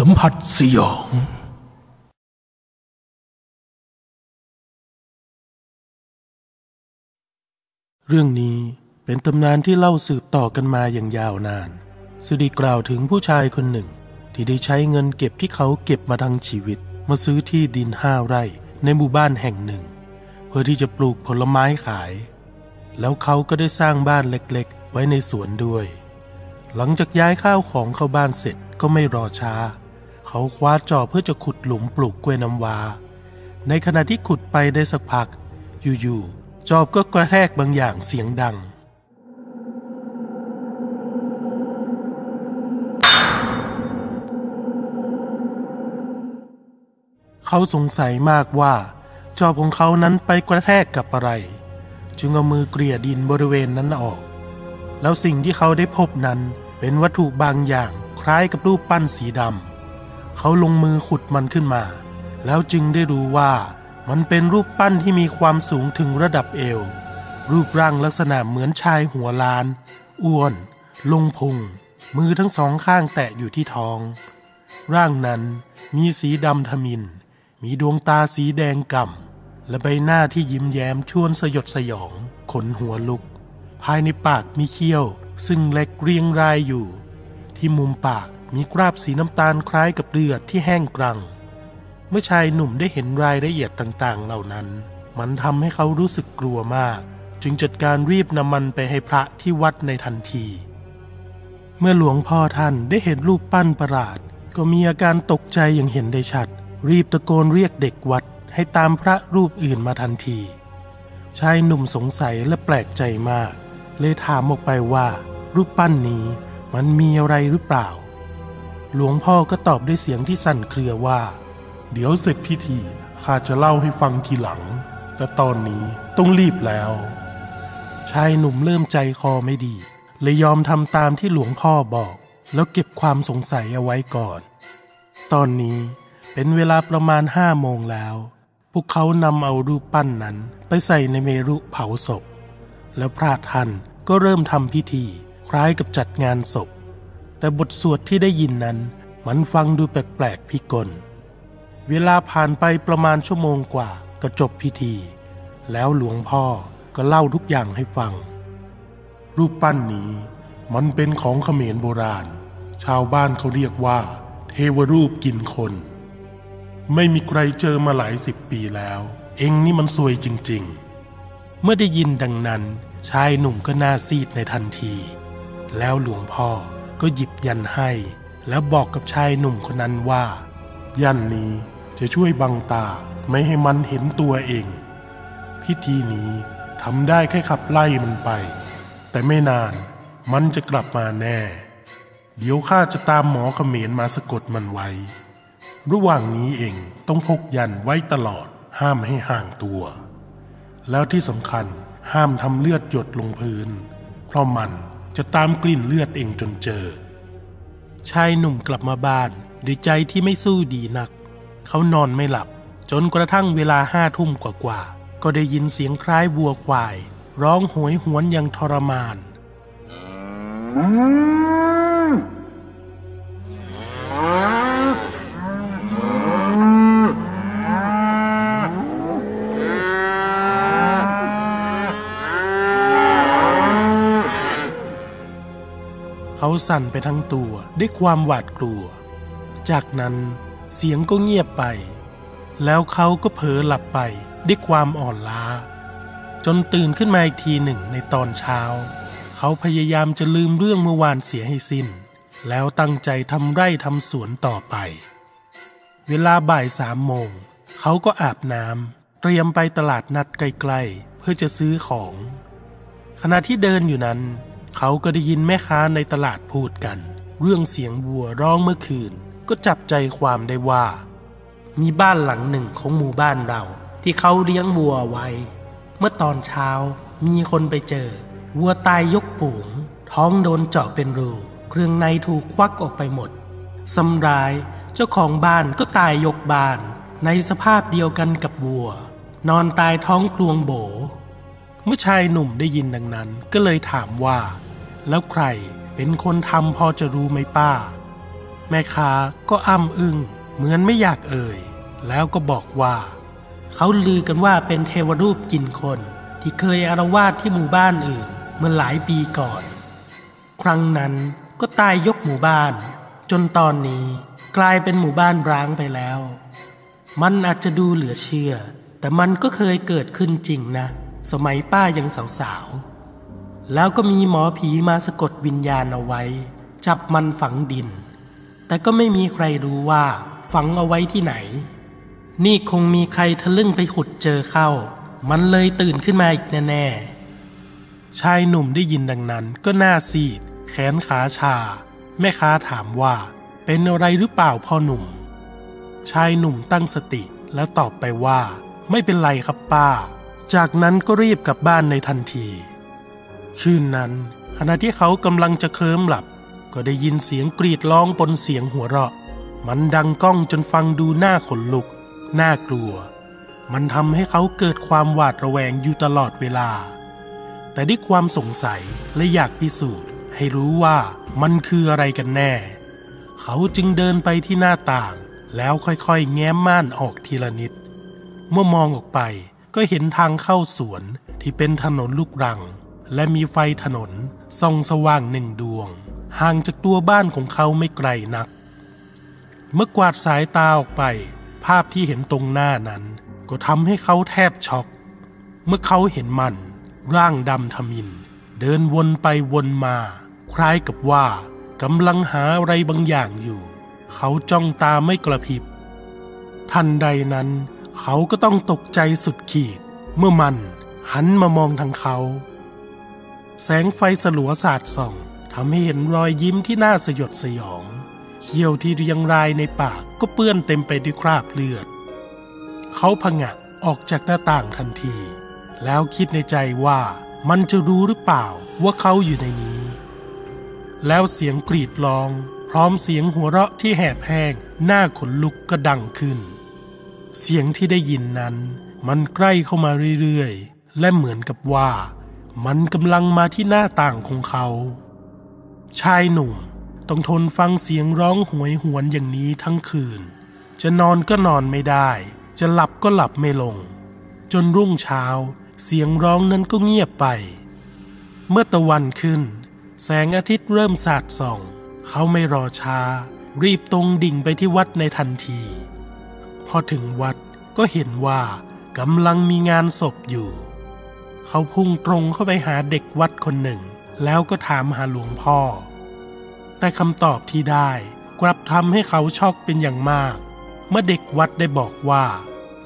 สัมผัสสยอง เรื่องนี้เป็นตำนานที่เล่าสืบต่อกันมาอย่างยาวนาน สุดีกล่าวถึงผู้ชายคนหนึ่ง ที่ได้ใช้เงินเก็บที่เขาเก็บมาทั้งชีวิต มาซื้อที่ดินห้าไร่ในหมู่บ้านแห่งหนึ่ง เพื่อที่จะปลูกผลไม้ขาย แล้วเขาก็ได้สร้างบ้านเล็กๆ ไว้ในสวนด้วย หลังจากย้ายข้าวของเข้าบ้านเสร็จก็ไม่รอช้า เขาคว้าจอบเพื่อจะขุดหลุมปลูกกล้วยน้ำว้าในขณะที่ขุดไปได้สักพัก อยู่ๆ จอบก็กระแทกบางอย่างเสียงดัง เขาสงสัยมากว่า จอบของเขานั้นไปกระแทกกับอะไร จึงเอามือเกลี่ยดินบริเวณนั้นออก แล้วสิ่งที่เขาได้พบนั้นเป็นวัตถุบางอย่างคล้ายกับรูปปั้นสีดำ เขาลงมือขุดมันขึ้นมา แล้วจึงได้รู้ว่ามันเป็นรูปปั้นที่มีความสูงถึงระดับเอว รูปร่างลักษณะเหมือนชายหัวล้าน อ้วน ลงพุง มือทั้งสองข้างแตะอยู่ที่ท้อง ร่างนั้นมีสีดำทมิน มีดวงตาสีแดงก่ำ และใบหน้าที่ยิ้มแย้มชวนสยดสยอง ขนหัวลุก ภายในปากมีเขี้ยว ซึ่งเล็กเรียงรายอยู่ ที่มุมปาก มีกราบสีน้ำตาลคล้ายกับเลือดที่แห้งกรัง เมื่อชายหนุ่มได้เห็นรายละเอียดต่างๆ เหล่านั้น มันทำให้เขารู้สึกกลัวมาก จึงจัดการรีบนำมันไปให้พระที่วัดในทันที เมื่อหลวงพ่อท่านได้เห็นรูปปั้นประหลาด ก็มีอาการตกใจอย่างเห็นได้ชัด รีบตะโกนเรียกเด็กวัดให้ตามพระรูปอื่นมาทันที ชายหนุ่มสงสัยและแปลกใจมาก เลยถามออกไปว่า รูปปั้นนี้มันมีอะไรหรือเปล่า หลวงพ่อก็ตอบด้วยเสียงที่สั่นเครือว่า เดี๋ยวเสร็จพิธีข้าจะเล่าให้ฟังทีหลัง แต่ตอนนี้ต้องรีบแล้ว ชายหนุ่มเริ่มใจคอไม่ดีเลยยอมทำตามที่หลวงพ่อบอก แล้วเก็บความสงสัยเอาไว้ก่อน ตอนนี้เป็นเวลาประมาณห้าโมงแล้ว พวกเขานำเอารูปปั้นนั้นไปใส่ในเมรุเผาศพ แล้วพระท่านก็เริ่มทำพิธีคล้ายกับจัดงานศพ แต่บทสวดที่ได้ยินนั้นมันฟังดูแปลกๆพิกล เวลาผ่านไปประมาณชั่วโมงกว่าก็จบพิธี แล้วหลวงพ่อก็เล่าทุกอย่างให้ฟัง รูปปั้นนี้มันเป็นของเขมรโบราณ ชาวบ้านเขาเรียกว่า เทวรูปกินคน ไม่มีใครเจอมาหลายสิบปีแล้ว เองนี่มันซวยจริงๆ เมื่อได้ยินดังนั้นชายหนุ่มก็หน้าซีดในทันที แล้วหลวงพ่อ ก็หยิบยันให้ แล้วบอกกับชายหนุ่มคนนั้นว่า ยันนี้จะช่วยบังตาไม่ให้มันเห็นตัวเอง พิธีนี้ทำได้แค่ขับไล่มันไป แต่ไม่นานมันจะกลับมาแน่ เดี๋ยวข้าจะตามหมอเขมรมาสะกดมันไว้ ระหว่างนี้เองต้องพกยันไว้ตลอดห้ามให้ห่างตัว แล้วที่สำคัญห้ามทำเลือดหยดลงพื้น เพราะมัน จะตามกลิ่นเลือดเองจนเจอ ชายหนุ่มกลับมาบ้านด้วยใจที่ไม่สู้ดีนัก เขานอนไม่หลับ จนกระทั่งเวลาห้าทุ่มกว่าๆก็ได้ยินเสียงคล้ายวัวควาย ร้องโหยหวนอย่างทรมาน เขาสั่นไปทั้งตัวด้วยความหวาดกลัว จากนั้นเสียงก็เงียบไป แล้วเขาก็เผลอหลับไปด้วยความอ่อนล้า จนตื่นขึ้นมาอีกทีหนึ่งในตอนเช้า เขาพยายามจะลืมเรื่องเมื่อวานเสียให้สิ้น แล้วตั้งใจทำไร่ทำสวนต่อไป เวลาบ่ายสามโมง เขาก็อาบน้ำเตรียมไปตลาดนัดใกลๆ เพื่อจะซื้อของ ขณะที่เดินอยู่นั้น เขาก็ได้ยินแม่ค้าในตลาดพูดกัน เรื่องเสียงวัวร้องเมื่อคืน ก็จับใจความได้ว่า มีบ้านหลังหนึ่งของหมู่บ้านเรา ที่เขาเลี้ยงวัวไว้ เมื่อตอนเช้ามีคนไปเจอ วัวตายยกปูงท้องโดนเจาะเป็นรูเครื่องในถูกควักออกไปหมดสำรายเจ้าของบ้านก็ตายยกบ้าน ในสภาพเดียวกันกับวัว นอนตายท้องกลวงโบ เมื่อชายหนุ่มได้ยินดังนั้นก็เลยถามว่า แล้วใครเป็นคนทำพอจะรู้ไหมป้า แม่ค้าก็อ้ำอึง้งเหมือนไม่อยากเอ่ย แล้วก็บอกว่า เขาลือกันว่าเป็นเทวรูปกินคน ที่เคยอารวาสที่หมู่บ้านอื่น เมื่อหลายปีก่อน ครั้งนั้นก็ตายยกหมู่บ้าน จนตอนนี้กลายเป็นหมู่บ้านร้างไปแล้ว มันอาจจะดูเหลือเชื่อ แต่มันก็เคยเกิดขึ้นจริงนะ สมัยป้ายังสาวๆ แล้วก็มีหมอผีมาสะกดวิญญาณเอาไว้ จับมันฝังดิน แต่ก็ไม่มีใครรู้ว่าฝังเอาไว้ที่ไหน นี่คงมีใครทะลึ่งไปขุดเจอเข้า มันเลยตื่นขึ้นมาอีกแน่ๆชายหนุ่มได้ยินดังนั้นก็หน้าซีด แขนขาชา แม่ค้าถามว่า เป็นอะไรหรือเปล่าพ่อหนุ่ม ชายหนุ่มตั้งสติแล้วตอบไปว่า ไม่เป็นไรครับป้า จากนั้นก็รีบกลับบ้านในทันที คืนนั้น ขณะที่เขากำลังจะเคลิ้มหลับ ก็ได้ยินเสียงกรีดร้องปนเสียงหัวเราะ มันดังก้องจนฟังดูหน้าขนลุก น่ากลัว มันทำให้เขาเกิดความหวาดระแวงอยู่ตลอดเวลา แต่ด้วยความสงสัยและอยากพิสูจน์ ให้รู้ว่ามันคืออะไรกันแน่ เขาจึงเดินไปที่หน้าต่าง แล้วค่อยๆ แง้มม่านออกทีละนิด เมื่อมองออกไปก็เห็นทางเข้าสวนที่เป็นถนนลูกรัง และมีไฟถนนส่องสว่างหนึ่งดวง ห่างจากตัวบ้านของเขาไม่ไกลนัก เมื่อกวาดสายตาออกไป ภาพที่เห็นตรงหน้านั้น ก็ทำให้เขาแทบช็อก เมื่อเขาเห็นมัน ร่างดำทมิน เดินวนไปวนมา คล้ายกับว่ากำลังหาอะไรบางอย่างอยู่ เขาจ้องตาไม่กระพริบ ทันใดนั้น เขาก็ต้องตกใจสุดขีด เมื่อมันหันมามองทางเขา แสงไฟสลัวสาดส่องทำให้เห็นรอยยิ้มที่น่าสยดสยองเขี้ยวที่เรียงรายในปากก็เปื้อนเต็มไปด้วยคราบเลือด เขาผงะออกจากหน้าต่างทันที แล้วคิดในใจว่ามันจะรู้หรือเปล่าว่าเขาอยู่ในนี้ แล้วเสียงกรีดร้อง พร้อมเสียงหัวเราะที่แหบแห้งหน้าขนลุกก็ดังขึ้น เสียงที่ได้ยินนั้น มันใกล้เข้ามาเรื่อยๆ และเหมือนกับว่า มันกำลังมาที่หน้าต่างของเขา ชายหนุ่มต้องทนฟังเสียงร้องหวยหวนอย่างนี้ทั้งคืน จะนอนก็นอนไม่ได้ จะหลับก็หลับไม่ลง จนรุ่งเช้า เสียงร้องนั้นก็เงียบไป เมื่อตะวันขึ้น แสงอาทิตย์เริ่มสาดส่อง เขาไม่รอช้า รีบตรงดิ่งไปที่วัดในทันที พอถึงวัดก็เห็นว่ากำลังมีงานศพอยู่ เขาพุ่งตรงเข้าไปหาเด็กวัดคนหนึ่ง แล้วก็ถามหาหลวงพ่อ แต่คำตอบที่ได้กลับทำให้เขาช็อกเป็นอย่างมาก เมื่อเด็กวัดได้บอกว่า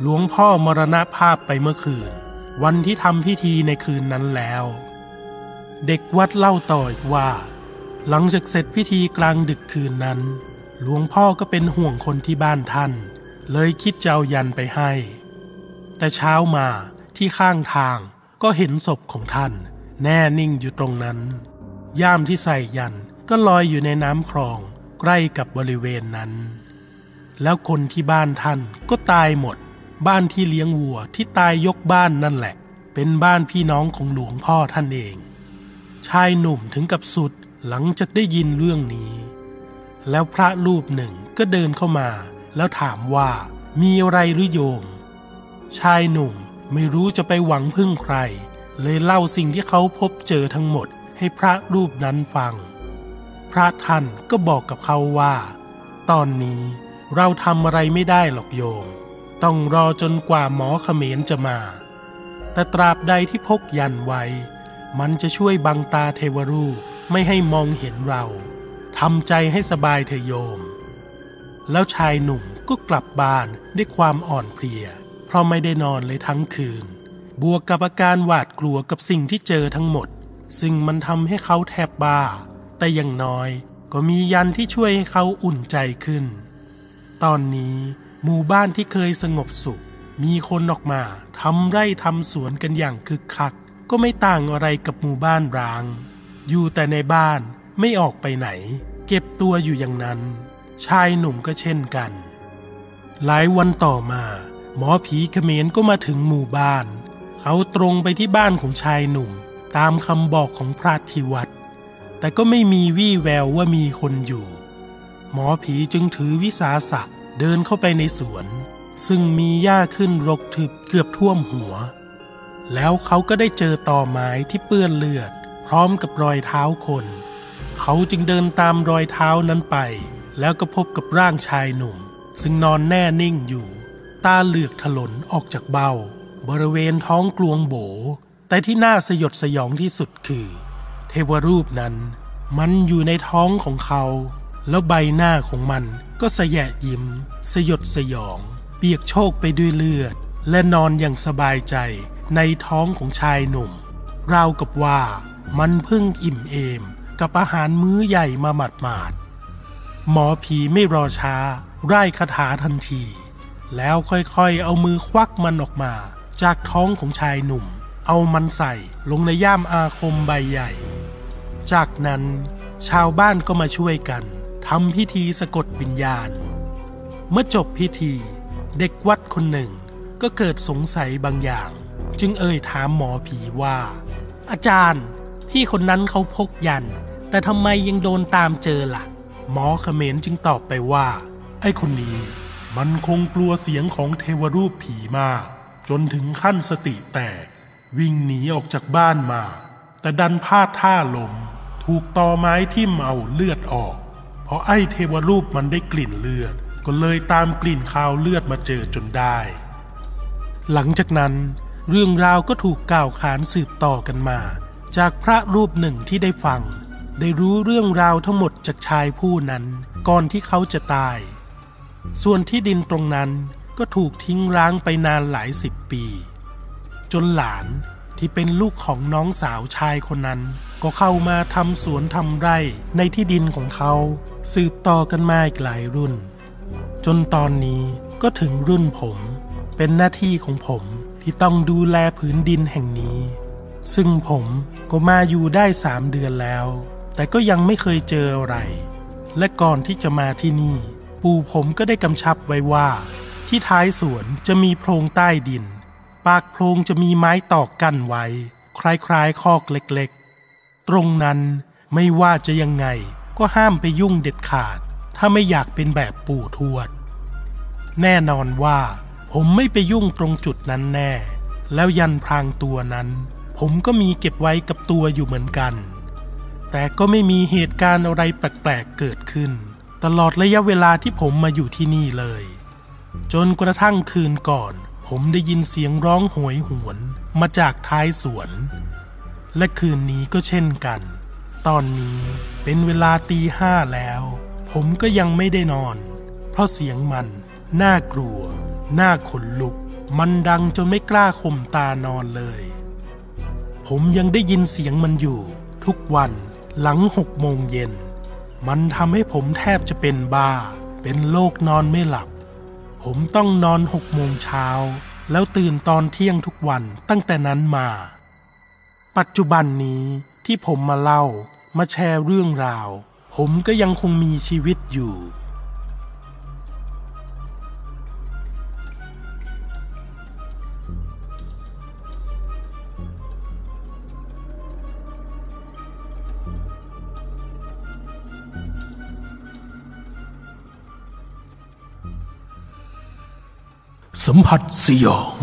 หลวงพ่อมรณภาพไปเมื่อคืน วันที่ทำพิธีในคืนนั้นแล้ว เด็กวัดเล่าต่ออีกว่า หลังจากเสร็จพิธีกลางดึกคืนนั้น หลวงพ่อก็เป็นห่วงคนที่บ้านท่าน เลยคิดจะเอายันไปให้ แต่เช้ามาที่ข้างทาง ก็เห็นศพของท่าน แน่นิ่งอยู่ตรงนั้น ย่ามที่ใส่ยันก็ลอยอยู่ในน้ำคลองใกล้กับบริเวณนั้น แล้วคนที่บ้านท่านก็ตายหมด บ้านที่เลี้ยงวัวที่ตายยกบ้านนั่นแหละ เป็นบ้านพี่น้องของหลวงพ่อท่านเอง ชายหนุ่มถึงกับสุดหลังจากได้ยินเรื่องนี้ แล้วพระรูปหนึ่งก็เดินเข้ามา แล้วถามว่ามีอะไรหรือโยม ชายหนุ่ม ไม่รู้จะไปหวังพึ่งใคร เลยเล่าสิ่งที่เขาพบเจอทั้งหมดให้พระรูปนั้นฟัง พระท่านก็บอกกับเขาว่า ตอนนี้เราทำอะไรไม่ได้หรอกโยม ต้องรอจนกว่าหมอเขมรจะมา แต่ตราบใดที่พกยันไว้ มันจะช่วยบังตาเทวรูปไม่ให้มองเห็นเราทำใจให้สบายเถอะโยม แล้วชายหนุ่มก็กลับบ้านด้วยความอ่อนเพลีย เพราะไม่ได้นอนเลยทั้งคืน บวกกับอาการหวาดกลัวกับสิ่งที่เจอทั้งหมด ซึ่งมันทำให้เขาแทบบ้า แต่อย่างน้อยก็มียันที่ช่วยให้เขาอุ่นใจขึ้น ตอนนี้หมู่บ้านที่เคยสงบสุข มีคนออกมาทำไร่ทำสวนกันอย่างคึกคัก ก็ไม่ต่างอะไรกับหมู่บ้านร้าง อยู่แต่ในบ้านไม่ออกไปไหน เก็บตัวอยู่อย่างนั้น ชายหนุ่มก็เช่นกัน หลายวันต่อมา หมอผีเขมรก็มาถึงหมู่บ้าน เขาตรงไปที่บ้านของชายหนุ่ม ตามคำบอกของพระที่วัดแต่ก็ไม่มีวี่แววว่ามีคนอยู่ หมอผีจึงถือวิสาสะเดินเข้าไปในสวน ซึ่งมีหญ้าขึ้นรกทึบเกือบท่วมหัว แล้วเขาก็ได้เจอต่อไม้ที่เปื้อนเลือด พร้อมกับรอยเท้าคน เขาจึงเดินตามรอยเท้านั้นไป แล้วก็พบกับร่างชายหนุ่ม ซึ่งนอนแน่นิ่งอยู่ ตาเหลือกถลนออกจากเบ้า บริเวณท้องกลวงโบ แต่ที่น่าสยดสยองที่สุดคือ เทวรูปนั้น มันอยู่ในท้องของเขา แล้วใบหน้าของมันก็สยะยิ้ม สยดสยอง เปียกโชกไปด้วยเลือด และนอนอย่างสบายใจในท้องของชายหนุ่ม ราวกับว่ามันเพิ่งอิ่มเอม กับอาหารมื้อใหญ่มาหมาดหมาดๆหมอผีไม่รอช้า ไร้คาถาทันที แล้วค่อยๆ เอามือควักมันออกมา จากท้องของชายหนุ่ม เอามันใส่ลงในย่ามอาคมใบใหญ่ จากนั้น ชาวบ้านก็มาช่วยกันทำพิธีสะกดวิญญาณ เมื่อจบพิธี เด็กวัดคนหนึ่ง ก็เกิดสงสัยบางอย่าง จึงเอ่ยถามหมอผีว่า อาจารย์ พี่คนนั้นเขาพกยัน แต่ทำไมยังโดนตามเจอล่ะ หมอเขมรจึงตอบไปว่า ไอ้คนนี้ มันคงกลัวเสียงของเทวรูปผีมากจนถึงขั้นสติแตก วิ่งหนีออกจากบ้านมา แต่ดันพลาดท่าลม ถูกตอไม้ทิ่มเอาเลือดออกเพราะไอ้เทวรูปมันได้กลิ่นเลือด ก็เลยตามกลิ่นคาวเลือดมาเจอจนได้ หลังจากนั้น เรื่องราวก็ถูกกล่าวขานสืบต่อกันมา จากพระรูปหนึ่งที่ได้ฟัง ได้รู้เรื่องราวทั้งหมดจากชายผู้นั้น ก่อนที่เขาจะตาย ส่วนที่ดินตรงนั้นก็ถูกทิ้งร้างไปนานหลายสิบปี จนหลานที่เป็นลูกของน้องสาวชายคนนั้น ก็เข้ามาทำสวนทำไร่ในที่ดินของเขาสืบต่อกันมาอีกหลายรุ่น จนตอนนี้ก็ถึงรุ่นผม เป็นหน้าที่ของผมที่ต้องดูแลผืนดินแห่งนี้ ซึ่งผมก็มาอยู่ได้สามเดือนแล้ว แต่ก็ยังไม่เคยเจออะไร และก่อนที่จะมาที่นี่ ปู่ผมก็ได้กำชับไว้ว่า ที่ท้ายสวนจะมีโพรงใต้ดิน ปากโพรงจะมีไม้ตอกกั้นไว้ คล้ายๆคอกเล็กๆ ตรงนั้นไม่ว่าจะยังไงก็ห้ามไปยุ่งเด็ดขาด ถ้าไม่อยากเป็นแบบปู่ทวด แน่นอนว่า ผมไม่ไปยุ่งตรงจุดนั้นแน่ แล้วยันพรางตัวนั้น ผมก็มีเก็บไว้กับตัวอยู่เหมือนกัน แต่ก็ไม่มีเหตุการณ์อะไรแปลกๆเกิดขึ้น ตลอดระยะเวลาที่ผมมาอยู่ที่นี่เลย จนกระทั่งคืนก่อน ผมได้ยินเสียงร้องโหยหวนมาจากท้ายสวน และคืนนี้ก็เช่นกัน ตอนนี้เป็นเวลาตีห้าแล้ว ผมก็ยังไม่ได้นอน เพราะเสียงมันน่ากลัว น่าขนลุก มันดังจนไม่กล้าข่มตานอนเลย ผมยังได้ยินเสียงมันอยู่ ทุกวันหลังหกโมงเย็น มันทำให้ผมแทบจะเป็นบ้า เป็นโรคนอนไม่หลับ ผมต้องนอนหกโมงเช้า แล้วตื่นตอนเที่ยงทุกวันตั้งแต่นั้นมา ปัจจุบันนี้ที่ผมมาเล่ามาแชร์เรื่องราว ผมก็ยังคงมีชีวิตอยู่ สัมผัสสยอง